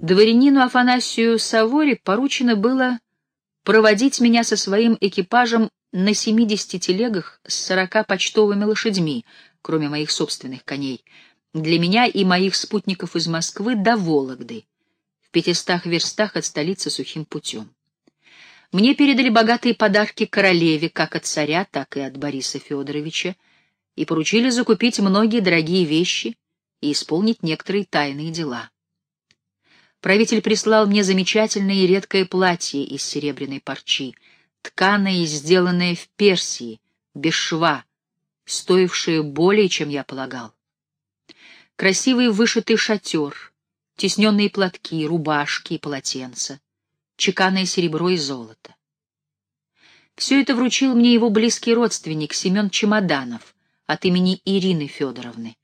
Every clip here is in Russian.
Дворянину Афанасию Савори поручено было проводить меня со своим экипажем на 70 телегах с 40 почтовыми лошадьми, кроме моих собственных коней, для меня и моих спутников из Москвы до Вологды, в пятистах верстах от столицы сухим путем. Мне передали богатые подарки королеве, как от царя, так и от Бориса Федоровича, и поручили закупить многие дорогие вещи и исполнить некоторые тайные дела. Правитель прислал мне замечательное и редкое платье из серебряной парчи, тканое и сделанное в Персии, без шва, стоившее более, чем я полагал. Красивый вышитый шатер, тесненные платки, рубашки и полотенца, чеканное серебро и золото. Все это вручил мне его близкий родственник Семен Чемоданов от имени Ирины Федоровны.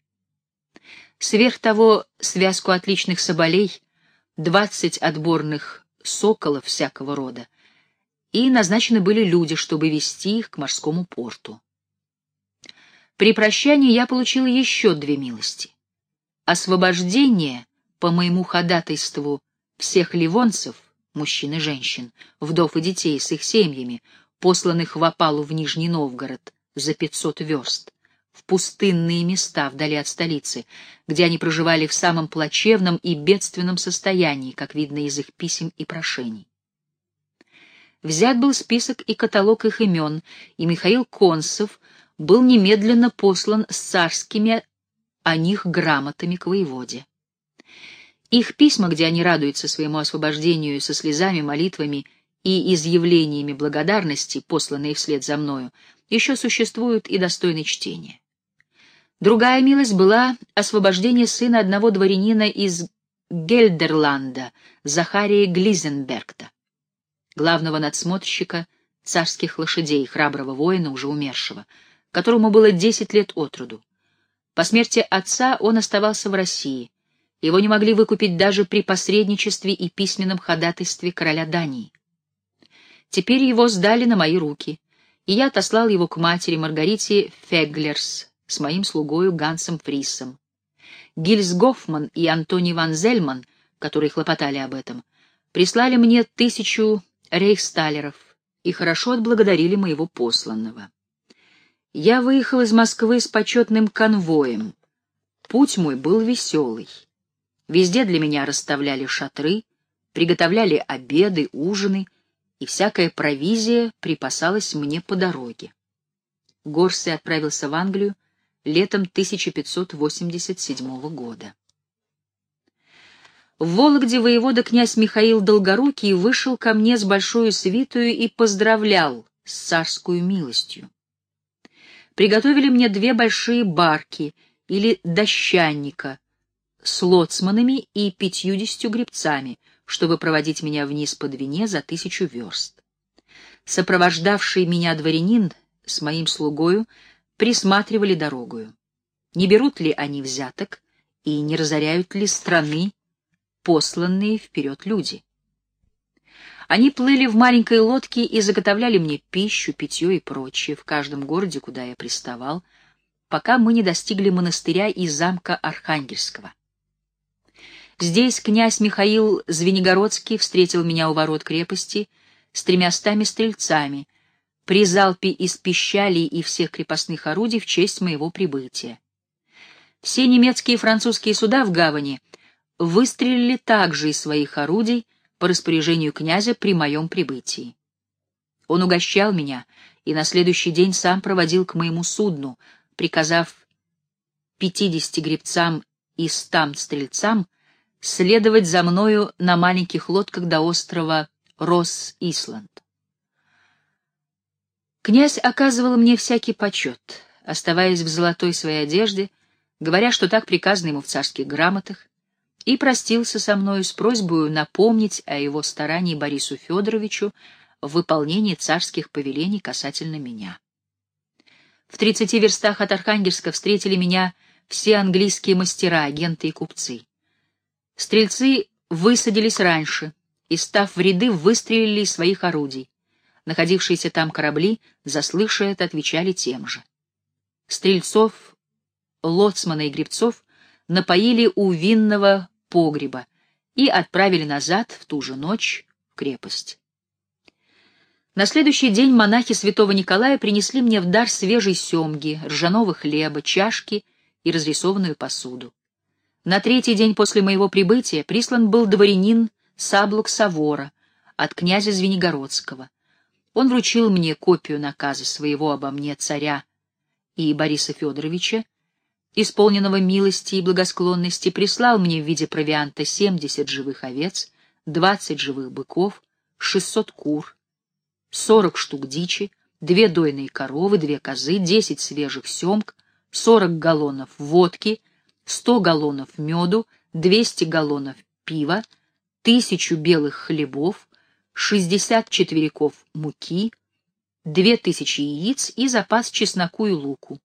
Сверх того, связку отличных соболей, двадцать отборных соколов всякого рода, и назначены были люди, чтобы вести их к морскому порту. При прощании я получил еще две милости. Освобождение по моему ходатайству всех ливонцев, мужчин и женщин, вдов и детей с их семьями, посланных в опалу в Нижний Новгород за пятьсот верст, в пустынные места вдали от столицы, где они проживали в самом плачевном и бедственном состоянии, как видно из их писем и прошений. Взят был список и каталог их имен, и Михаил Концев был немедленно послан с царскими о них грамотами к воеводе. Их письма, где они радуются своему освобождению со слезами, молитвами и изъявлениями благодарности, посланные вслед за мною, еще существуют и достойны чтения. Другая милость была освобождение сына одного дворянина из Гельдерланда, Захария Глизенбергта, главного надсмотрщика царских лошадей, храброго воина, уже умершего, которому было десять лет от роду. По смерти отца он оставался в России. Его не могли выкупить даже при посредничестве и письменном ходатайстве короля Дании. Теперь его сдали на мои руки, и я отослал его к матери Маргарите Феглерс, с моим слугою Гансом Фриссом. Гильс Гофман и Антони Ван Зельман, которые хлопотали об этом, прислали мне тысячу рейхсталеров и хорошо отблагодарили моего посланного. Я выехал из Москвы с почетным конвоем. Путь мой был веселый. Везде для меня расставляли шатры, приготовляли обеды, ужины, и всякая провизия припасалась мне по дороге. Горсей отправился в Англию, летом 1587 года. В Вологде воевода князь Михаил Долгорукий вышел ко мне с большой свитою и поздравлял с царскую милостью. Приготовили мне две большие барки или дощанника с лоцманами и пятьюдесятью гребцами, чтобы проводить меня вниз по Двине за тысячу верст. Сопровождавший меня дворянин с моим слугою присматривали дорогою. Не берут ли они взяток и не разоряют ли страны посланные вперед люди? Они плыли в маленькой лодке и заготовляли мне пищу, питье и прочее в каждом городе, куда я приставал, пока мы не достигли монастыря и замка Архангельского. Здесь князь Михаил Звенигородский встретил меня у ворот крепости с тремястами стрельцами, при залпе из пищалей и всех крепостных орудий в честь моего прибытия. Все немецкие и французские суда в гавани выстрелили также из своих орудий по распоряжению князя при моем прибытии. Он угощал меня и на следующий день сам проводил к моему судну, приказав пятидесяти гребцам и стам стрельцам следовать за мною на маленьких лодках до острова Росс-Исланд. Князь оказывал мне всякий почет, оставаясь в золотой своей одежде, говоря, что так приказано ему в царских грамотах, и простился со мною с просьбой напомнить о его старании Борису Федоровичу в выполнении царских повелений касательно меня. В тридцати верстах от Архангельска встретили меня все английские мастера, агенты и купцы. Стрельцы высадились раньше и, став в ряды, выстрелили из своих орудий. Находившиеся там корабли, заслыша это, отвечали тем же. Стрельцов, лоцмана и гребцов напоили у винного погреба и отправили назад в ту же ночь в крепость. На следующий день монахи святого Николая принесли мне в дар свежей семги, ржаного хлеба, чашки и разрисованную посуду. На третий день после моего прибытия прислан был дворянин Саблук Савора от князя Звенигородского. Он вручил мне копию наказа своего обо мне царя и Бориса Федоровича, исполненного милости и благосклонности, прислал мне в виде провианта 70 живых овец, 20 живых быков, 600 кур, сорок штук дичи, две дойные коровы, две козы, десять свежих семг, сорок галлонов водки, сто галлонов меду, двести галлонов пива, тысячу белых хлебов, шестьдесят четвериков муки, две тысячи яиц и запас чесноку и луку.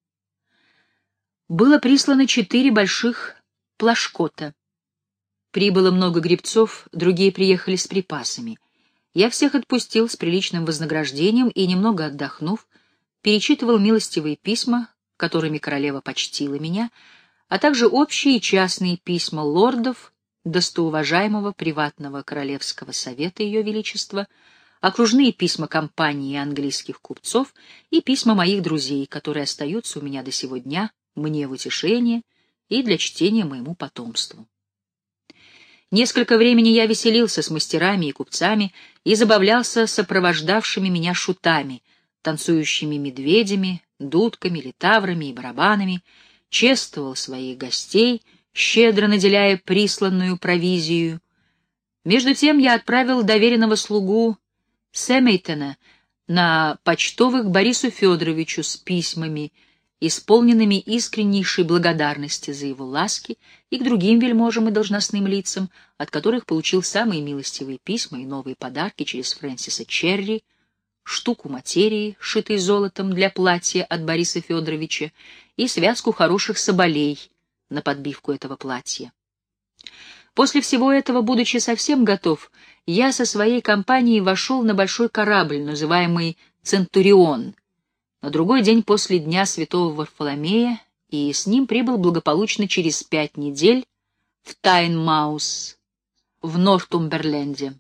Было прислано четыре больших плашкота. Прибыло много грибцов, другие приехали с припасами — я всех отпустил с приличным вознаграждением и, немного отдохнув, перечитывал милостивые письма, которыми королева почтила меня, а также общие и частные письма лордов, достоуважаемого приватного королевского совета Ее Величества, окружные письма компании английских купцов и письма моих друзей, которые остаются у меня до сего дня, мне в утешение и для чтения моему потомству. Несколько времени я веселился с мастерами и купцами и забавлялся сопровождавшими меня шутами, танцующими медведями, дудками, литаврами и барабанами, чествовал своих гостей, щедро наделяя присланную провизию. Между тем я отправил доверенного слугу Сэмейтона на почтовых Борису Федоровичу с письмами, исполненными искреннейшей благодарности за его ласки, и к другим вельможам и должностным лицам, от которых получил самые милостивые письма и новые подарки через Фрэнсиса Черри, штуку материи, шитой золотом для платья от Бориса Федоровича, и связку хороших соболей на подбивку этого платья. После всего этого, будучи совсем готов, я со своей компанией вошел на большой корабль, называемый «Центурион», на другой день после Дня Святого Варфоломея, и с ним прибыл благополучно через пять недель в Тайнмаус, в Нортумберленде.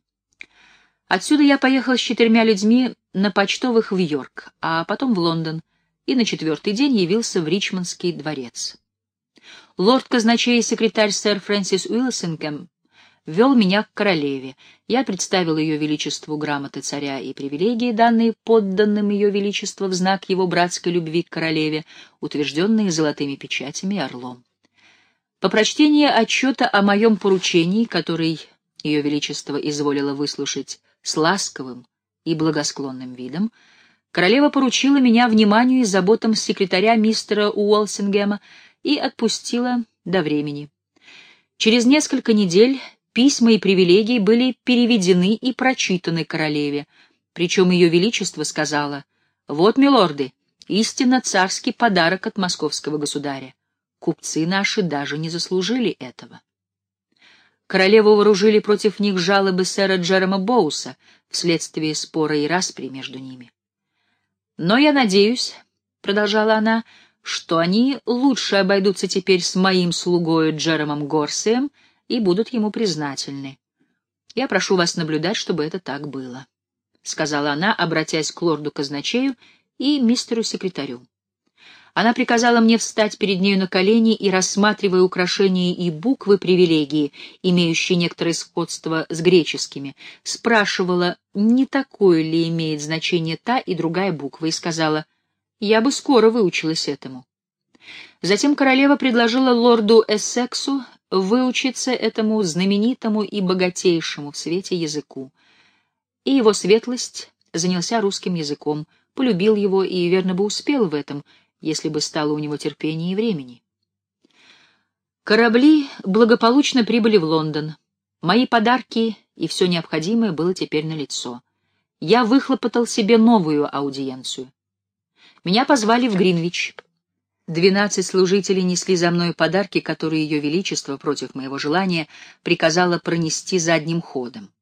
Отсюда я поехал с четырьмя людьми на почтовых в Йорк, а потом в Лондон, и на четвертый день явился в Ричмондский дворец. Лорд-казначей и секретарь сэр Фрэнсис Уилсингем вел меня к королеве. Я представил ее величеству грамоты царя и привилегии, данные подданным ее величества в знак его братской любви к королеве, утвержденные золотыми печатями орлом. По прочтении отчета о моем поручении, который ее величество изволило выслушать с ласковым и благосклонным видом, королева поручила меня вниманию и заботам секретаря мистера Уолсингема и отпустила до времени. Через несколько недель Письма и привилегии были переведены и прочитаны королеве, причем ее величество сказала, «Вот, милорды, истинно царский подарок от московского государя. Купцы наши даже не заслужили этого». Королеву вооружили против них жалобы сэра Джерома Боуса вследствие спора и распри между ними. «Но я надеюсь», — продолжала она, — «что они лучше обойдутся теперь с моим слугою Джеромом Горсием, и будут ему признательны. Я прошу вас наблюдать, чтобы это так было, — сказала она, обратясь к лорду-казначею и мистеру-секретарю. Она приказала мне встать перед нею на колени и, рассматривая украшения и буквы привилегии, имеющие некоторое сходство с греческими, спрашивала, не такое ли имеет значение та и другая буква, и сказала, «Я бы скоро выучилась этому». Затем королева предложила лорду Эссексу выучиться этому знаменитому и богатейшему в свете языку. И его светлость занялся русским языком, полюбил его и, верно бы, успел в этом, если бы стало у него терпения и времени. Корабли благополучно прибыли в Лондон. Мои подарки и все необходимое было теперь налицо. Я выхлопотал себе новую аудиенцию. Меня позвали в Гринвич. Двенадцать служителей несли за мной подарки, которые Ее Величество, против моего желания, приказало пронести задним ходом.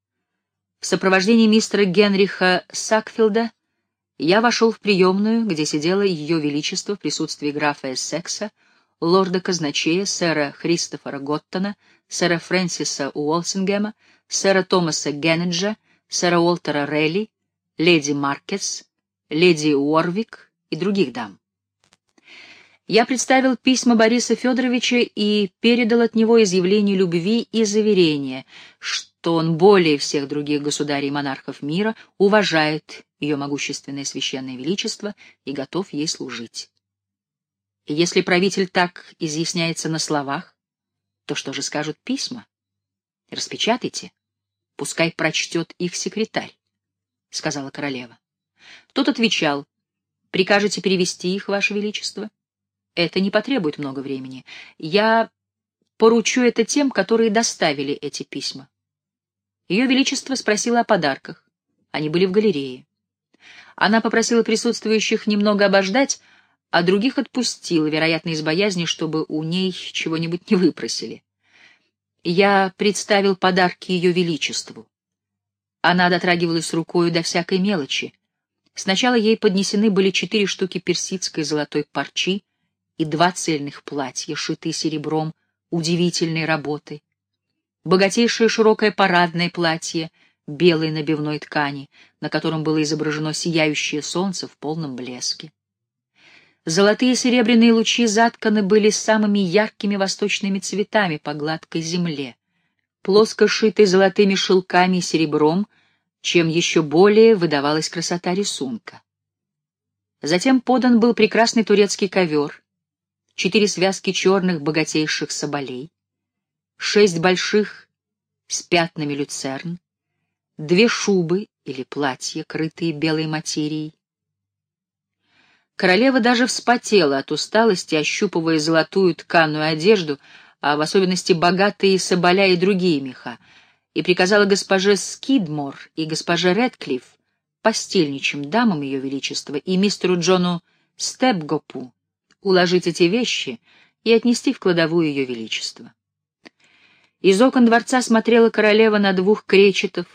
В сопровождении мистера Генриха Сакфилда я вошел в приемную, где сидело Ее Величество в присутствии графа Эссекса, лорда-казначея, сэра Христофора Готтона, сэра Фрэнсиса Уолсингема, сэра Томаса Геннеджа, сэра Уолтера Релли, леди Маркес, леди Уорвик и других дам. Я представил письма Бориса Федоровича и передал от него изъявление любви и заверение, что он более всех других государей и монархов мира уважает ее могущественное священное величество и готов ей служить. И если правитель так изъясняется на словах, то что же скажут письма? Распечатайте, пускай прочтет их секретарь, — сказала королева. Тот отвечал, — прикажете перевести их, ваше величество? — это не потребует много времени. Я поручу это тем, которые доставили эти письма. Ее Величество спросило о подарках. Они были в галерее. Она попросила присутствующих немного обождать, а других отпустила, вероятно, из боязни, чтобы у ней чего-нибудь не выпросили. Я представил подарки Ее Величеству. Она дотрагивалась рукою до всякой мелочи. Сначала ей поднесены были четыре штуки персидской золотой парчи, и два цельных платья, шитые серебром, удивительной работы. Богатейшее широкое парадное платье белой набивной ткани, на котором было изображено сияющее солнце в полном блеске. Золотые и серебряные лучи затканы были самыми яркими восточными цветами по гладкой земле, плоско шитой золотыми шелками и серебром, чем еще более выдавалась красота рисунка. Затем подан был прекрасный турецкий ковер, четыре связки черных богатейших соболей, шесть больших с пятнами люцерн, две шубы или платья, крытые белой материей. Королева даже вспотела от усталости, ощупывая золотую тканую одежду, а в особенности богатые соболя и другие меха, и приказала госпоже Скидмор и госпоже Редклифф, постельничим дамам Ее Величества, и мистеру Джону Степгопу уложить эти вещи и отнести в кладовую ее величество. Из окон дворца смотрела королева на двух кречетов,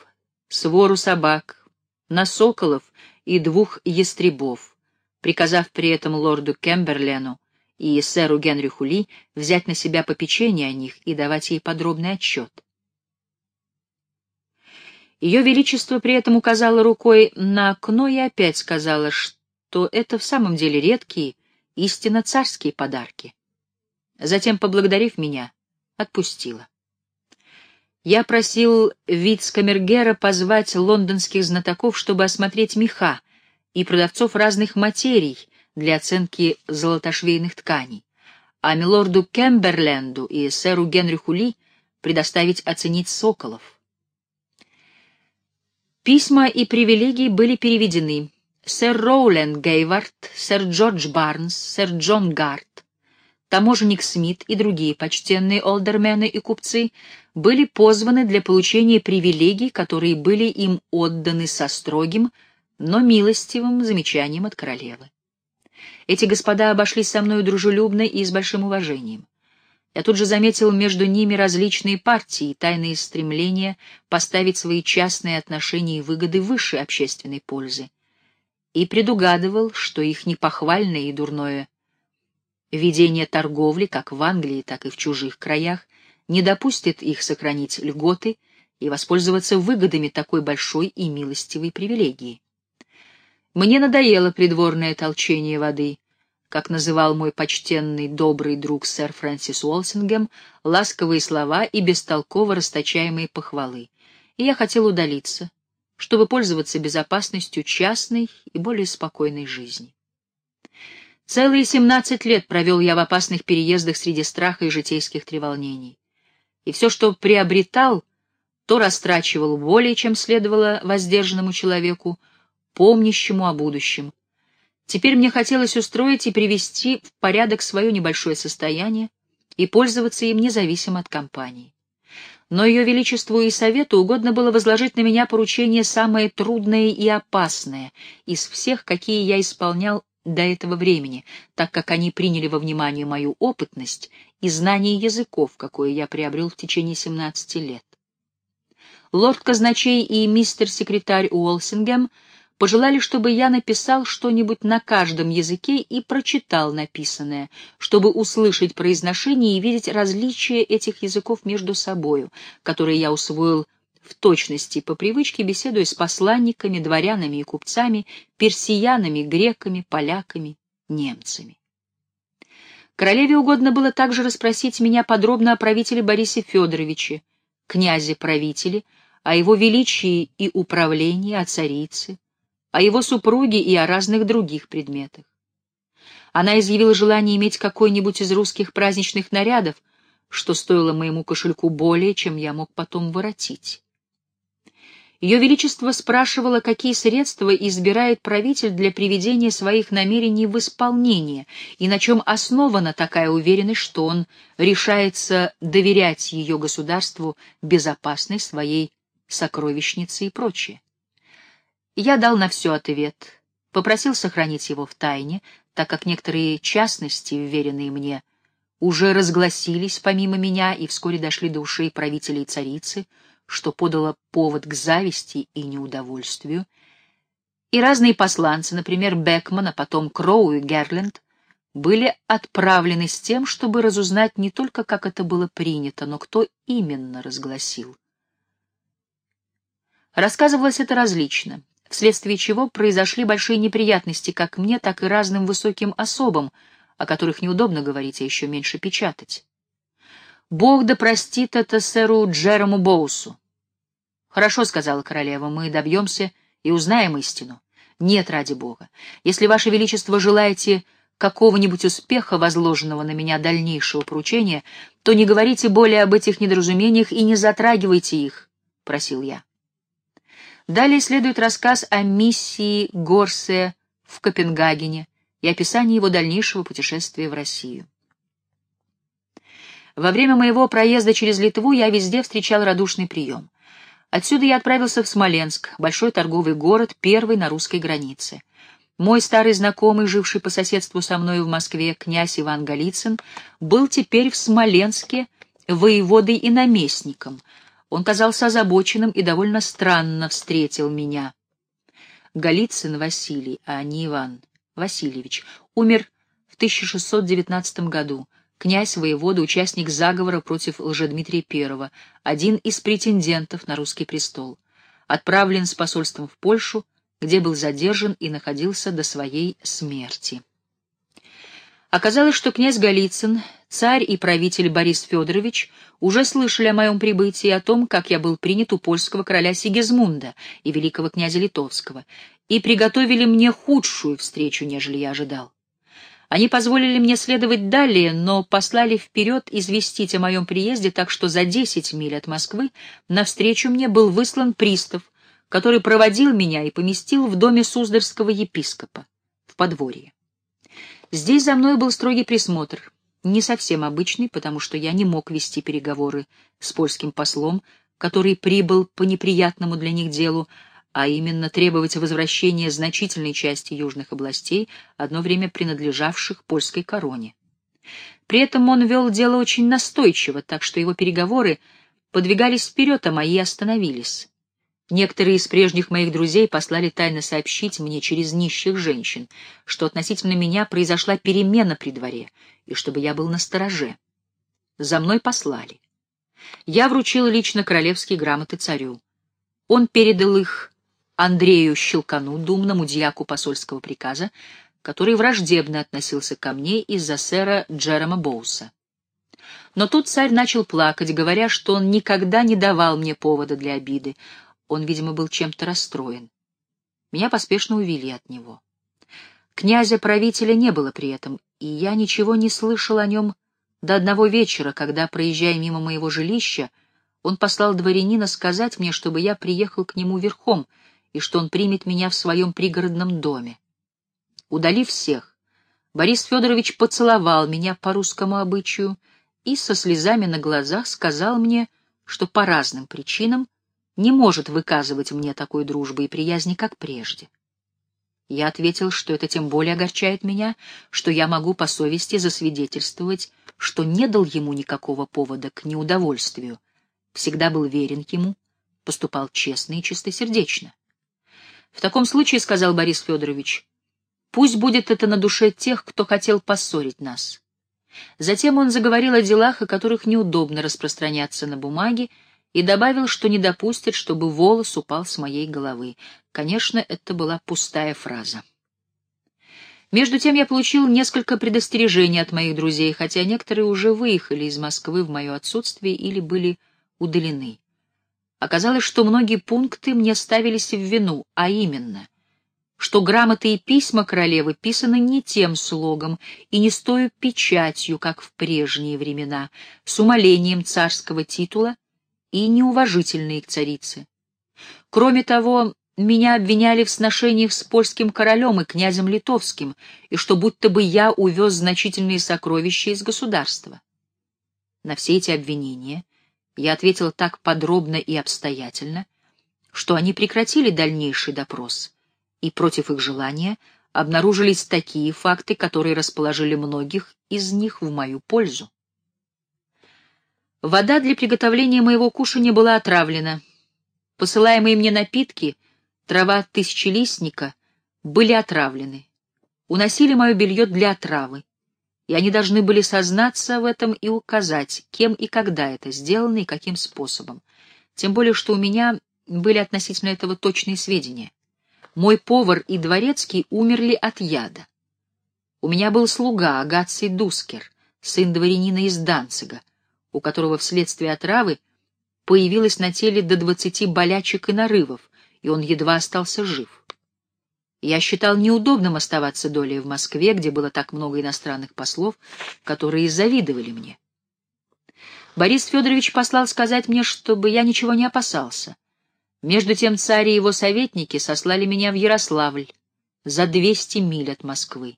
свору собак, на соколов и двух ястребов, приказав при этом лорду Кемберлену и сэру Генриху Ли взять на себя попечение о них и давать ей подробный отчет. Ее Величество при этом указало рукой на окно и опять сказала, что это в самом деле редкие истинно царские подарки. Затем, поблагодарив меня, отпустила. Я просил виц-камергера позвать лондонских знатоков, чтобы осмотреть меха и продавцов разных материй для оценки золотошвейных тканей, а милорду Кемберленду и сэру Генриху Ли предоставить оценить соколов. Письма и привилегии были переведены, сэр Роулен Гейвард, сэр Джордж Барнс, сэр Джон Гарт, таможенник Смит и другие почтенные олдермены и купцы были позваны для получения привилегий, которые были им отданы со строгим, но милостивым замечанием от королевы. Эти господа обошлись со мною дружелюбно и с большим уважением. Я тут же заметил между ними различные партии и тайные стремления поставить свои частные отношения и выгоды выше общественной пользы и предугадывал, что их непохвальное и дурное ведение торговли как в Англии, так и в чужих краях не допустит их сохранить льготы и воспользоваться выгодами такой большой и милостивой привилегии. Мне надоело придворное толчение воды, как называл мой почтенный добрый друг сэр Фрэнсис Уолсингем, ласковые слова и бестолково расточаемые похвалы, и я хотел удалиться, чтобы пользоваться безопасностью частной и более спокойной жизни. Целые семнадцать лет провел я в опасных переездах среди страха и житейских треволнений. И все, что приобретал, то растрачивал более, чем следовало воздержанному человеку, помнящему о будущем. Теперь мне хотелось устроить и привести в порядок свое небольшое состояние и пользоваться им независимо от компании но Ее Величеству и Совету угодно было возложить на меня поручение самое трудное и опасное из всех, какие я исполнял до этого времени, так как они приняли во внимание мою опытность и знание языков, какое я приобрел в течение 17 лет. Лорд-казначей и мистер-секретарь Уолсингем пожелали, чтобы я написал что-нибудь на каждом языке и прочитал написанное, чтобы услышать произношение и видеть различия этих языков между собою, которые я усвоил в точности по привычке, беседуя с посланниками, дворянами и купцами, персиянами, греками, поляками, немцами. Королеве угодно было также расспросить меня подробно о правителе Борисе Федоровиче, князе-правителе, о его величии и управлении, о царице, о его супруге и о разных других предметах. Она изъявила желание иметь какой-нибудь из русских праздничных нарядов, что стоило моему кошельку более, чем я мог потом воротить. Ее Величество спрашивало, какие средства избирает правитель для приведения своих намерений в исполнение, и на чем основана такая уверенность, что он решается доверять ее государству безопасность своей сокровищницы и прочее. Я дал на все ответ, попросил сохранить его в тайне, так как некоторые частности, вверенные мне, уже разгласились помимо меня и вскоре дошли до ушей правителей и царицы, что подало повод к зависти и неудовольствию, и разные посланцы, например, Бекман, а потом Кроу и Герленд, были отправлены с тем, чтобы разузнать не только, как это было принято, но кто именно разгласил. Рассказывалось это различно, вследствие чего произошли большие неприятности как мне, так и разным высоким особам, о которых неудобно говорить, а еще меньше печатать. Бог да простит это сэру Джерому Боусу. Хорошо, — сказала королева, — мы добьемся и узнаем истину. Нет, ради Бога. Если, Ваше Величество, желаете какого-нибудь успеха, возложенного на меня дальнейшего поручения, то не говорите более об этих недоразумениях и не затрагивайте их, — просил я. Далее следует рассказ о миссии Горсе в Копенгагене и описание его дальнейшего путешествия в Россию. Во время моего проезда через Литву я везде встречал радушный прием. Отсюда я отправился в Смоленск, большой торговый город, первый на русской границе. Мой старый знакомый, живший по соседству со мной в Москве, князь Иван Голицын, был теперь в Смоленске воеводой и наместником. Он казался озабоченным и довольно странно встретил меня. Голицын Василий, а не Иван Васильевич, умер в 1619 году князь воевода, участник заговора против Лжедмитрия I, один из претендентов на русский престол, отправлен с посольством в Польшу, где был задержан и находился до своей смерти. Оказалось, что князь Голицын, царь и правитель Борис Федорович уже слышали о моем прибытии о том, как я был принят у польского короля Сигизмунда и великого князя Литовского, и приготовили мне худшую встречу, нежели я ожидал. Они позволили мне следовать далее, но послали вперед известить о моем приезде, так что за десять миль от Москвы навстречу мне был выслан пристав, который проводил меня и поместил в доме Суздальского епископа, в подворье. Здесь за мной был строгий присмотр, не совсем обычный, потому что я не мог вести переговоры с польским послом, который прибыл по неприятному для них делу, а именно требовать возвращения значительной части южных областей, одно время принадлежавших польской короне. При этом он вел дело очень настойчиво, так что его переговоры подвигались вперед, а мои остановились. Некоторые из прежних моих друзей послали тайно сообщить мне через нищих женщин, что относительно меня произошла перемена при дворе, и чтобы я был настороже. За мной послали. Я вручил лично королевские грамоты царю. Он передал их Андрею Щелкану, думному дьяку посольского приказа, который враждебно относился ко мне из-за сэра Джерома Боуса. Но тут царь начал плакать, говоря, что он никогда не давал мне повода для обиды. Он, видимо, был чем-то расстроен. Меня поспешно увели от него. Князя-правителя не было при этом, и я ничего не слышал о нем до одного вечера, когда, проезжая мимо моего жилища, он послал дворянина сказать мне, чтобы я приехал к нему верхом — и что он примет меня в своем пригородном доме. Удалив всех, Борис Федорович поцеловал меня по русскому обычаю и со слезами на глазах сказал мне, что по разным причинам не может выказывать мне такой дружбы и приязни, как прежде. Я ответил, что это тем более огорчает меня, что я могу по совести засвидетельствовать, что не дал ему никакого повода к неудовольствию, всегда был верен ему, поступал честно и чистосердечно. В таком случае, — сказал Борис Федорович, — пусть будет это на душе тех, кто хотел поссорить нас. Затем он заговорил о делах, о которых неудобно распространяться на бумаге, и добавил, что не допустит, чтобы волос упал с моей головы. Конечно, это была пустая фраза. Между тем я получил несколько предостережений от моих друзей, хотя некоторые уже выехали из Москвы в мое отсутствие или были удалены. Оказалось, что многие пункты мне ставились в вину, а именно, что грамоты и письма королевы писаны не тем слогом и не с той печатью, как в прежние времена, с умолением царского титула и неуважительные к царице. Кроме того, меня обвиняли в сношениях с польским королем и князем литовским, и что будто бы я увез значительные сокровища из государства. На все эти обвинения я ответил так подробно и обстоятельно, что они прекратили дальнейший допрос, и против их желания обнаружились такие факты, которые расположили многих из них в мою пользу. Вода для приготовления моего кушания была отравлена. Посылаемые мне напитки, трава тысячелистника, были отравлены. Уносили мое белье для отравы. И они должны были сознаться в этом и указать, кем и когда это сделано и каким способом. Тем более, что у меня были относительно этого точные сведения. Мой повар и дворецкий умерли от яда. У меня был слуга Агаций Дускер, сын дворянина из Данцига, у которого вследствие отравы появилось на теле до двадцати болячек и нарывов, и он едва остался жив. Я считал неудобным оставаться долей в Москве, где было так много иностранных послов, которые завидовали мне. Борис Федорович послал сказать мне, чтобы я ничего не опасался. Между тем царь и его советники сослали меня в Ярославль, за двести миль от Москвы.